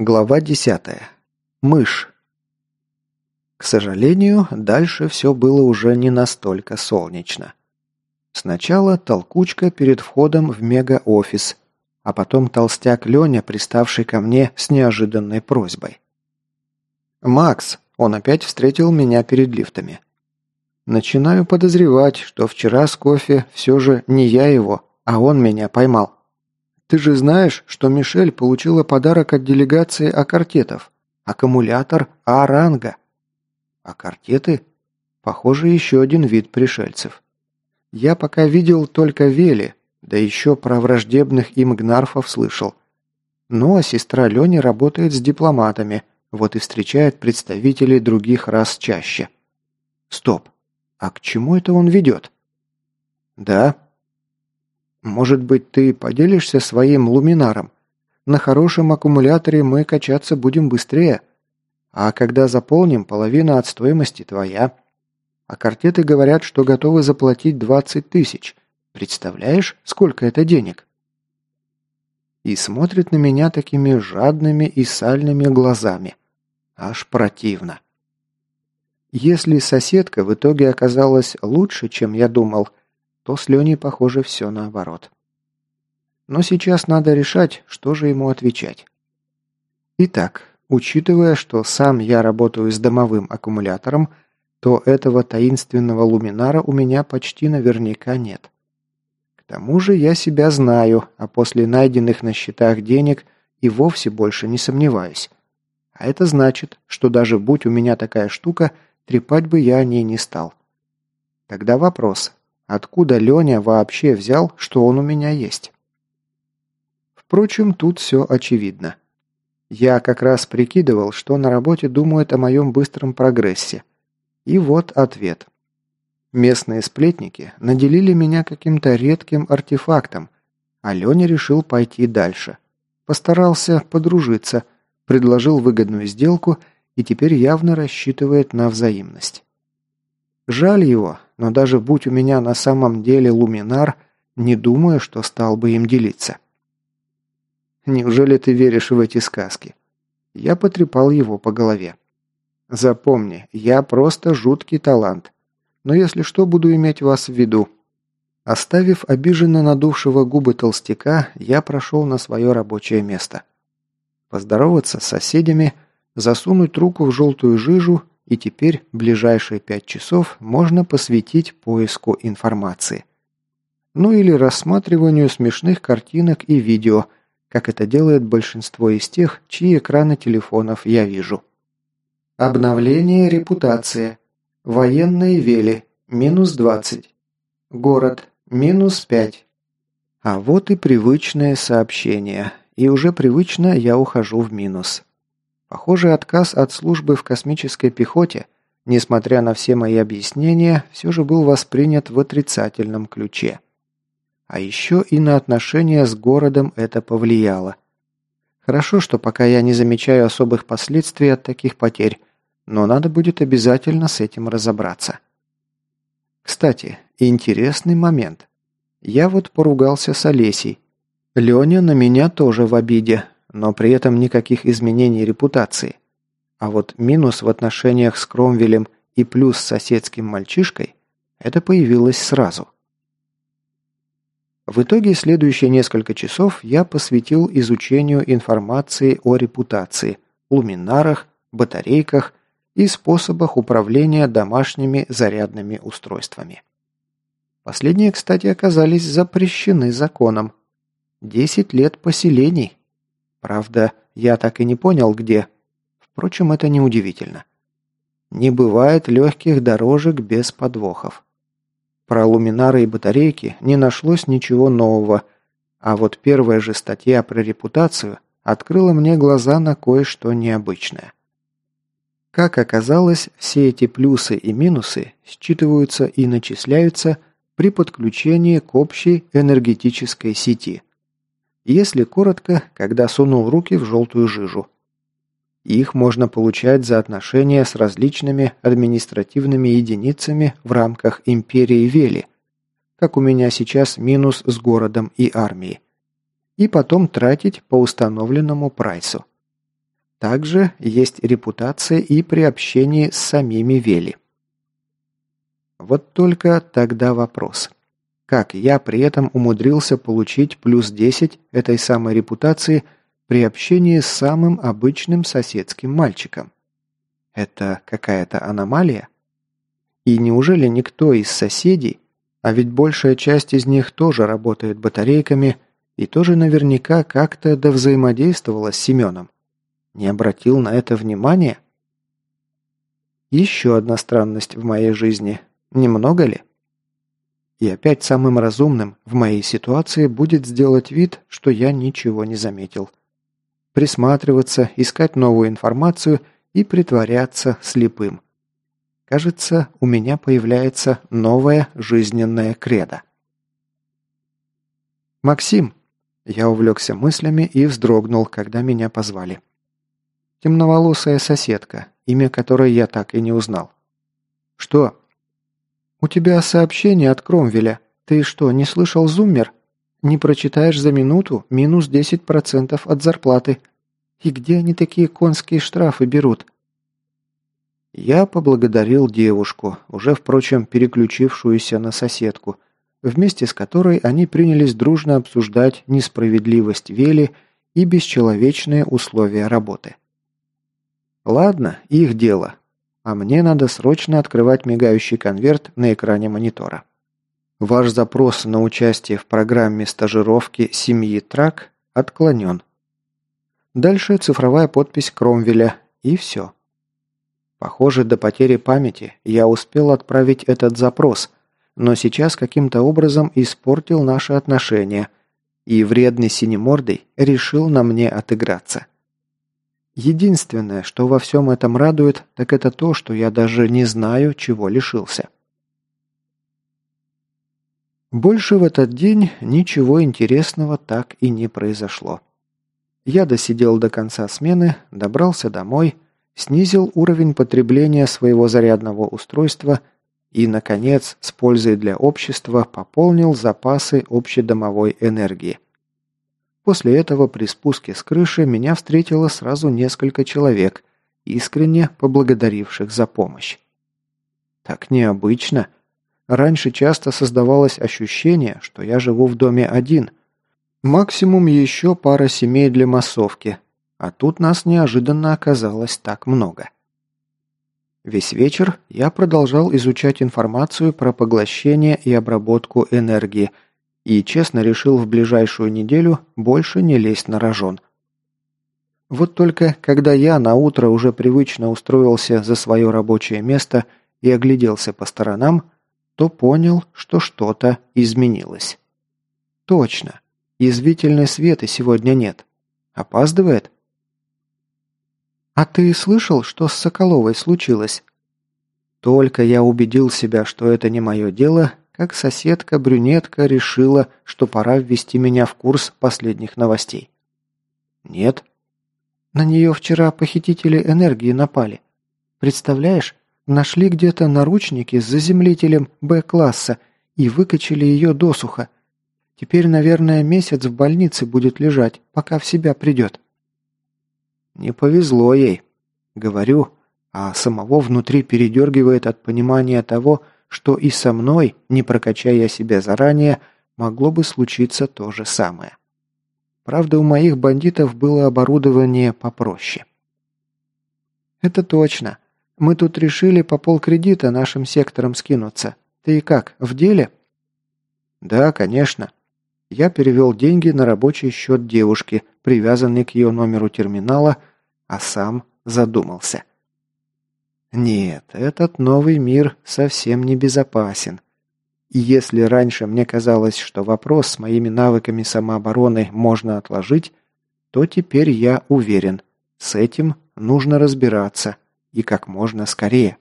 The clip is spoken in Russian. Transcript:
Глава 10. Мышь. К сожалению, дальше все было уже не настолько солнечно. Сначала толкучка перед входом в мега-офис, а потом толстяк Леня, приставший ко мне с неожиданной просьбой. «Макс!» – он опять встретил меня перед лифтами. Начинаю подозревать, что вчера с кофе все же не я его, а он меня поймал. Ты же знаешь, что Мишель получила подарок от делегации Акартетов. Аккумулятор А-ранга. Акартеты? Похоже, еще один вид пришельцев. Я пока видел только Вели, да еще про враждебных им гнарфов слышал. Ну а сестра Лени работает с дипломатами, вот и встречает представителей других рас чаще. Стоп. А к чему это он ведет? Да, может быть, ты поделишься своим луминаром? На хорошем аккумуляторе мы качаться будем быстрее. А когда заполним, половина от стоимости твоя. А картеты говорят, что готовы заплатить 20 тысяч. Представляешь, сколько это денег? И смотрит на меня такими жадными и сальными глазами. Аж противно. Если соседка в итоге оказалась лучше, чем я думал, то с Леней, похоже, все наоборот. Но сейчас надо решать, что же ему отвечать. Итак, учитывая, что сам я работаю с домовым аккумулятором, то этого таинственного луминара у меня почти наверняка нет. К тому же я себя знаю, а после найденных на счетах денег и вовсе больше не сомневаюсь. А это значит, что даже будь у меня такая штука, трепать бы я о ней не стал. Тогда вопрос, Откуда Леня вообще взял, что он у меня есть? Впрочем, тут все очевидно. Я как раз прикидывал, что на работе думают о моем быстром прогрессе. И вот ответ. Местные сплетники наделили меня каким-то редким артефактом, а Леня решил пойти дальше. Постарался подружиться, предложил выгодную сделку и теперь явно рассчитывает на взаимность. Жаль его, но даже будь у меня на самом деле луминар, не думаю, что стал бы им делиться. Неужели ты веришь в эти сказки? Я потрепал его по голове. Запомни, я просто жуткий талант. Но если что, буду иметь вас в виду. Оставив обиженно надувшего губы толстяка, я прошел на свое рабочее место. Поздороваться с соседями, засунуть руку в желтую жижу и теперь ближайшие пять часов можно посвятить поиску информации. Ну или рассматриванию смешных картинок и видео, как это делает большинство из тех, чьи экраны телефонов я вижу. Обновление репутации. Военные вели. Минус 20. Город. Минус 5. А вот и привычное сообщение. И уже привычно я ухожу в минус. Похоже, отказ от службы в космической пехоте, несмотря на все мои объяснения, все же был воспринят в отрицательном ключе. А еще и на отношения с городом это повлияло. Хорошо, что пока я не замечаю особых последствий от таких потерь, но надо будет обязательно с этим разобраться. Кстати, интересный момент. Я вот поругался с Олесей. Леня на меня тоже в обиде, но при этом никаких изменений репутации. А вот минус в отношениях с Кромвелем и плюс с соседским мальчишкой – это появилось сразу. В итоге следующие несколько часов я посвятил изучению информации о репутации, луминарах, батарейках и способах управления домашними зарядными устройствами. Последние, кстати, оказались запрещены законом. Десять лет поселений Правда, я так и не понял, где. Впрочем, это не удивительно. Не бывает легких дорожек без подвохов. Про луминары и батарейки не нашлось ничего нового, а вот первая же статья про репутацию открыла мне глаза на кое-что необычное. Как оказалось, все эти плюсы и минусы считываются и начисляются при подключении к общей энергетической сети – если коротко, когда сунул руки в желтую жижу. Их можно получать за отношения с различными административными единицами в рамках империи Вели, как у меня сейчас минус с городом и армией, и потом тратить по установленному прайсу. Также есть репутация и при общении с самими Вели. Вот только тогда вопрос. Как я при этом умудрился получить плюс 10 этой самой репутации при общении с самым обычным соседским мальчиком? Это какая-то аномалия? И неужели никто из соседей, а ведь большая часть из них тоже работает батарейками и тоже наверняка как-то довзаимодействовала с Семеном, не обратил на это внимания? Еще одна странность в моей жизни. Немного ли? И опять самым разумным в моей ситуации будет сделать вид, что я ничего не заметил. Присматриваться, искать новую информацию и притворяться слепым. Кажется, у меня появляется новая жизненная кредо. «Максим!» Я увлекся мыслями и вздрогнул, когда меня позвали. Темноволосая соседка, имя которой я так и не узнал. «Что?» «У тебя сообщение от Кромвеля. Ты что, не слышал зуммер? Не прочитаешь за минуту – минус 10% от зарплаты. И где они такие конские штрафы берут?» Я поблагодарил девушку, уже, впрочем, переключившуюся на соседку, вместе с которой они принялись дружно обсуждать несправедливость Вели и бесчеловечные условия работы. Ладно, их дело а мне надо срочно открывать мигающий конверт на экране монитора. Ваш запрос на участие в программе стажировки семьи Трак отклонен. Дальше цифровая подпись Кромвеля и все. Похоже, до потери памяти я успел отправить этот запрос, но сейчас каким-то образом испортил наши отношения, и вредный синемордый решил на мне отыграться. Единственное, что во всем этом радует, так это то, что я даже не знаю, чего лишился. Больше в этот день ничего интересного так и не произошло. Я досидел до конца смены, добрался домой, снизил уровень потребления своего зарядного устройства и, наконец, с пользой для общества пополнил запасы общедомовой энергии – После этого при спуске с крыши меня встретило сразу несколько человек, искренне поблагодаривших за помощь. Так необычно. Раньше часто создавалось ощущение, что я живу в доме один. Максимум еще пара семей для массовки, а тут нас неожиданно оказалось так много. Весь вечер я продолжал изучать информацию про поглощение и обработку энергии – и честно решил в ближайшую неделю больше не лезть на рожон. Вот только когда я на утро уже привычно устроился за свое рабочее место и огляделся по сторонам, то понял, что что-то изменилось. Точно. Язвительной Светы сегодня нет. Опаздывает? «А ты слышал, что с Соколовой случилось?» Только я убедил себя, что это не мое дело, как соседка-брюнетка решила, что пора ввести меня в курс последних новостей. Нет. На нее вчера похитители энергии напали. Представляешь, нашли где-то наручники с заземлителем Б-класса и выкачали ее досуха. Теперь, наверное, месяц в больнице будет лежать, пока в себя придет. Не повезло ей. Говорю, а самого внутри передергивает от понимания того, что и со мной, не прокачая себя заранее, могло бы случиться то же самое. Правда, у моих бандитов было оборудование попроще. «Это точно. Мы тут решили по полкредита нашим сектором скинуться. Ты как, в деле?» «Да, конечно». Я перевел деньги на рабочий счет девушки, привязанный к ее номеру терминала, а сам задумался. Нет, этот новый мир совсем не безопасен. И если раньше мне казалось, что вопрос с моими навыками самообороны можно отложить, то теперь я уверен, с этим нужно разбираться и как можно скорее.